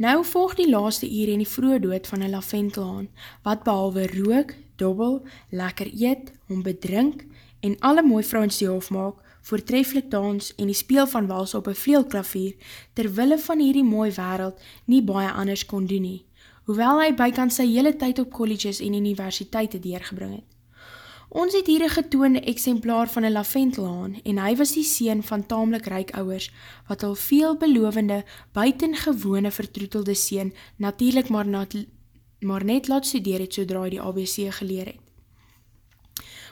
Nou volg die laaste uur en die vroege dood van een laventelhaan, wat behalwe rook, dobbel, lekker eet, om bedrink en alle mooi vrouwens die hof maak, voortreflik dans en die speel van wals op een vleelklavier, terwille van hierdie mooi wereld nie baie anders kon doen nie, hoewel hy bykans sy hele tyd op colleges en universiteite deurgebring het. Ons het hier een getoonde exemplaar van een laventelhaan en hy was die seen van tamelijk ryk ouwers, wat al veel belovende, buitengewone vertroetelde seen natuurlijk maar, maar net laat studeer het sodra hy die ABC geleer het.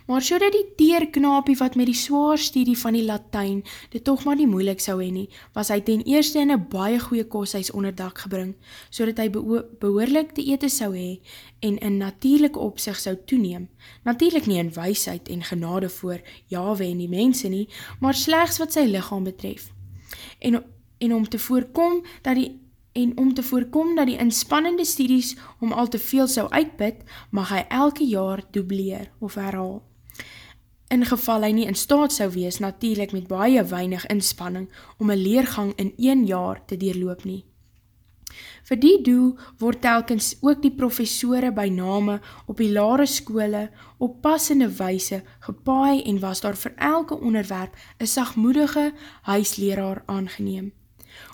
Maar so dat die teerknapie wat met die zwaar studie van die Latijn dit toch maar nie moeilik sou heen nie, was hy ten eerste in een baie goeie kosthuis onderdak gebring, so dat hy behoorlik te ete sou hee en in natuurlijke opzicht sou toeneem. Natuurlijk nie in weisheid en genade voor Jahwe en die mense nie, maar slechts wat sy lichaam betref. En, en om te voorkom dat die en om te voorkom dat die inspannende studies om al te veel sou uitbid, mag hy elke jaar dubleer of herhaal in geval hy nie in staat sou wees natuurlijk met baie weinig inspanning om een leergang in 1 jaar te deurloop nie. Vir die doel word telkens ook die professore by name op die lare skole op passende weise gepaai en was daar vir elke onderwerp een sagmoedige huisleraar aangeneem.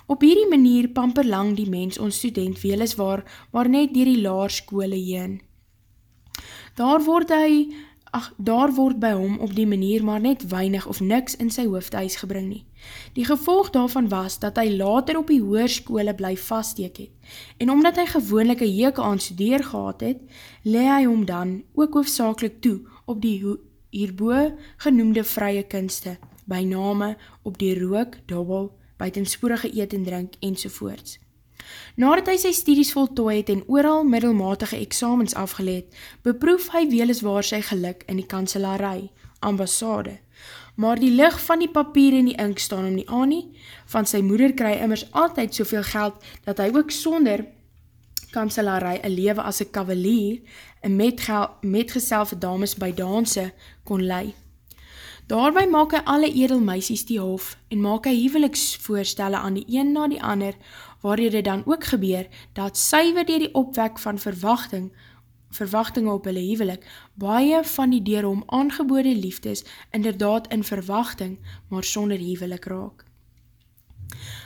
Op hierdie manier pamper lang die mens ons student weliswaar maar net dier die laarskole heen. Daar word hy ach, daar word by hom op die manier maar net weinig of niks in sy hoofdhuis gebring nie. Die gevolg daarvan was, dat hy later op die hoerskole bly vaststeek het, en omdat hy gewoonlik een jeke aan studeer gehad het, le hy hom dan ook hoofdzakelik toe op die hierboe genoemde vrye kunste, by name op die rook, dobbel, buitenspoorige eet en drink, enzovoorts. Nadat hy sy studies voltooi het en ooral middelmatige examens afgeleid, beproef hy weliswaar sy geluk in die kanselarij, ambassade. Maar die licht van die papier en die ink staan om nie aan nie, van sy moeder kry immers altyd soveel geld, dat hy ook sonder kanselarij een lewe as een kavalier en metgeselve dames by danse kon lei. Daarby maak hy alle edelmeisies die hof en maak hy huweliksvoorstelle aan die een na die ander waar dit dan ook gebeur, dat syver dier die opwek van verwachting, verwachting op hulle hevelik, baie van die dier om aangebode liefdes inderdaad in verwachting, maar sonder hevelik raak.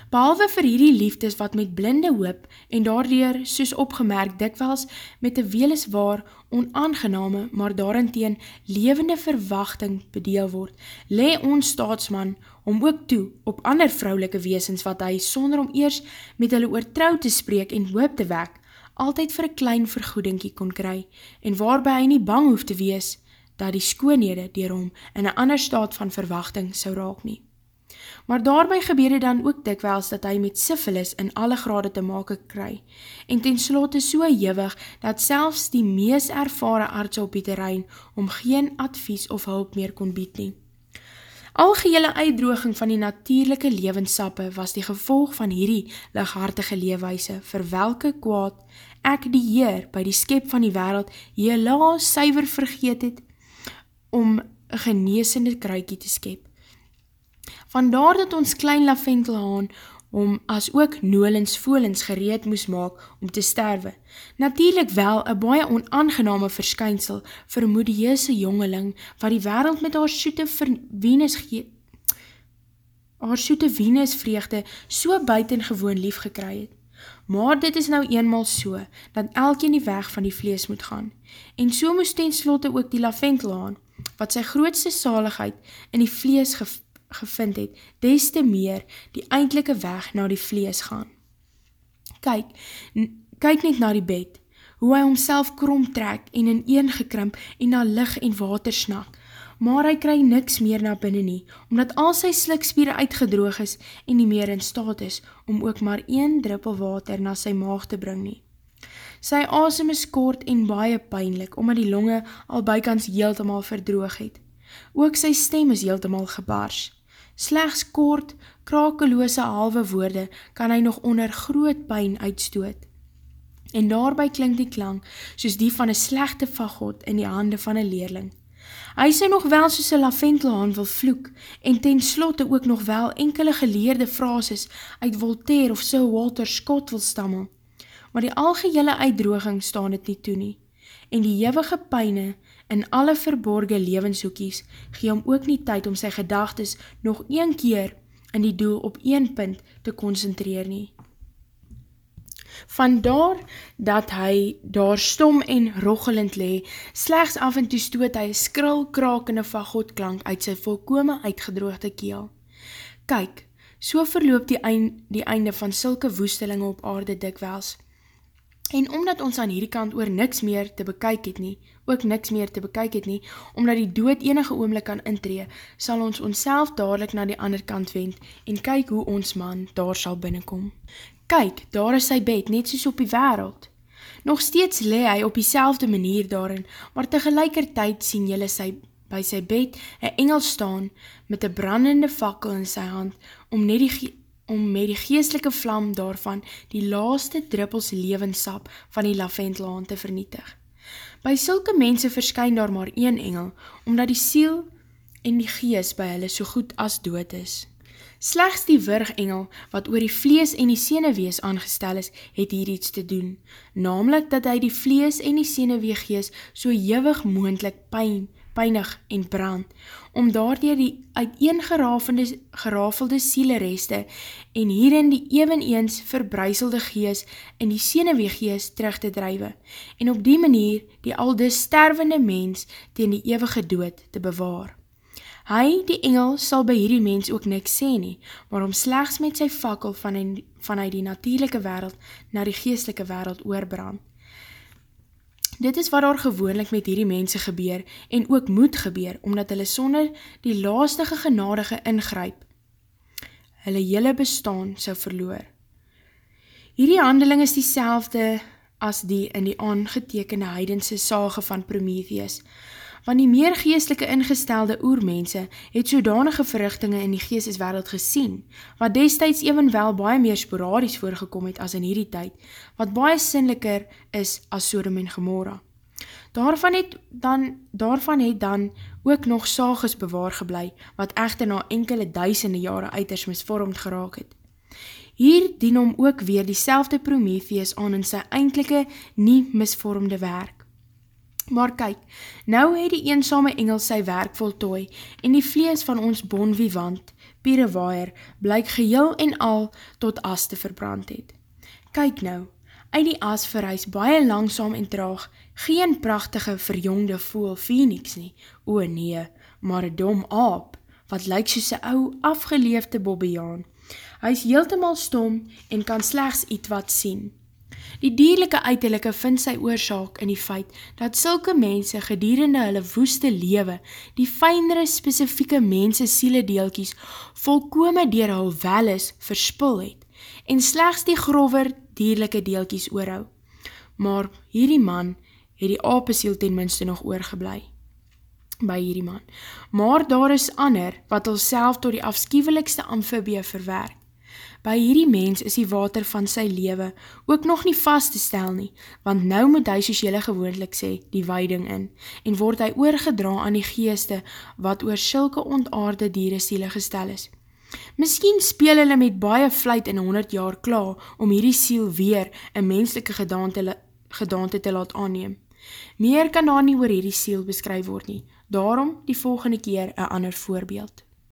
Behalwe vir hierdie liefdes wat met blinde hoop en daardoor soos opgemerk dikwels met een weliswaar onaangename, maar daarenteen levende verwachting bedeel word, le ons staatsman om ook toe op ander vrouwelike weesens wat hy sonder om eers met hulle oortrouw te spreek en hoop te wek, altyd vir een klein vergoedingkie kon kry en waarby hy nie bang hoef te wees dat die skoonhede dier hom in een ander staat van verwachting sou raak nie. Maar daarby gebeur het dan ook dikwels dat hy met syphilis in alle grade te make kry en ten slotte so jywig dat selfs die mees ervare arts op die terrein om geen advies of hulp meer kon bied nie. Algehele uitdroging van die natuurlijke levenssappe was die gevolg van hierdie lighartige leefwijse vir welke kwaad ek die Heer by die skep van die wereld helaas syver vergeet het om een geneesende kruikie te skep. Vandaar dat ons klein laventelhaan om as ook nolens volens gereed moes maak om te sterwe. Natuurlijk wel een baie onaangename verskynsel vir moedieuse jongeling wat die wereld met haar soete Venus gee haar soete Venus vreugde so buitengewoon lief gekry het. Maar dit is nou eenmaal so, dat elkeen die weg van die vlees moet gaan. En so moest ten slotte ook die laventelhaan, wat sy grootste saligheid in die vlees gevoel, gevind het, des te meer die eindelike weg na die vlees gaan. Kyk, kyk net na die bed, hoe hy homself krom trek en in een gekrimp en na lig en water snak, maar hy kry niks meer na binnen nie, omdat al sy slikspiere uitgedroog is en nie meer in staat is om ook maar een druppel water na sy maag te bring nie. Sy asem is kort en baie pijnlik, omdat die longe al bykans heeltemaal verdroog het. Ook sy stem is heeltemaal gebars. Slechts kort, krakeloose halwe woorde kan hy nog onder groot pijn uitstoot. En daarby klink die klank soos die van een slechte vagot in die hande van een leerling. Hy sê nog wel soos een laventelhaan wil vloek en ten slotte ook nog wel enkele geleerde frases uit Voltaire of so Walter Scott wil stammel. maar die algehele uitdroging staan dit nie toe nie. En die hewige pyne in alle verborge levenshoekies gee hom ook nie tyd om sy gedagtes nog een keer in die doel op een punt te concentreer nie. Vandaar dat hy daar stom en rochelend le, slechts af en toe stoot hy skril krakende vagotklank uit sy volkome uitgedroogde keel. Kyk, so verloop die, eind, die einde van sulke woestelinge op aarde dikwels. En omdat ons aan hierdie kant oor niks meer te bekyk het nie, ook niks meer te bekyk het nie, omdat die dood enige oomlik kan intree, sal ons ons dadelijk na die ander kant wend en kyk hoe ons man daar sal binnenkom. Kyk, daar is sy bed, net soos op die wereld. Nog steeds le hy op die manier daarin, maar tegelijkertijd sien jylle sy, by sy bed een engel staan met een brandende fakkel in sy hand om, net die, om met die geestelike vlam daarvan die laaste druppels levenssap van die lavendlaan te vernietig. By sulke mense verskyn daar maar een engel, omdat die siel en die gees by hulle so goed as dood is. Slechts die wurgengel, wat oor die vlees en die senewees aangestel is, het hier iets te doen, namelijk dat hy die vlees en die seneweegees so jywig moendlik pijn, pijnig en brand, om daardoor die uiteengerafelde sielereste en hierin die eveneens verbruiselde gees en die seneweegees terug te drijwe, en op die manier die al dis stervende mens teen die eeuwige dood te bewaar. Hy, die engel, sal by hierdie mens ook niks sê nie, maar om slechts met sy fakkel vanuit die natuurlijke wereld na die geestelike wereld oorbrand. Dit is wat daar gewoonlik met hierdie mense gebeur en ook moet gebeur, omdat hulle sonder die laastige genadige ingryp, hulle hele bestaan sou verloor. Hierdie handeling is die as die in die aangetekende heidense sage van Prometheus, want die meer geestelike ingestelde oermense het sodanige verrichtinge in die geesteswereld gesien, wat destijds evenwel baie meer sporadies voorgekom het as in hierdie tyd, wat baie sinneliker is as Sodom en Gomorra. Daarvan het dan, daarvan het dan ook nog sages bewaar geblei, wat echter na enkele duisende jare uiters misvormd geraak het. Hier dien om ook weer die selfde Prometheus aan in sy eindelike nie misvormde werk. Maar kyk, nou het die eensame engel sy werk voltooi en die vlees van ons bon vivant, Pierewaaier, blyk geheel en al tot as te verbrand het. Kyk nou, uit die as verhuis baie langsaam en traag, geen prachtige verjongde voel Phoenix nie, o nee, maar dom aap, wat lyk soos een ou afgeleefde bobbejaan. Hy is heeltemal stom en kan slechts iets wat sien. Die dierlijke uiterlijke vind sy oorzaak in die feit dat sulke mense gedurende hulle woeste lewe die fijnere specifieke mense siele deelkies volkome dier hul welis verspul het en slechts die grover dierlijke deelkies oorhou. Maar hierdie man het die apesiel ten minste nog oorgeblei by hierdie man. Maar daar is ander wat al self tot die afskiewelikste amfibie verwerk. By hierdie mens is die water van sy lewe ook nog nie vast te stel nie, want nou moet hy soos jylle gewoonlik sê, die weiding in, en word hy oorgedra aan die geeste wat oor sylke ontaarde dieren siele gestel is. Miskien speel hulle met baie vluit in 100 jaar klaar om hierdie siel weer in menselike gedaante, gedaante te laat aanneem. Meer kan daar nie oor hierdie siel beskryf word nie, daarom die volgende keer een ander voorbeeld.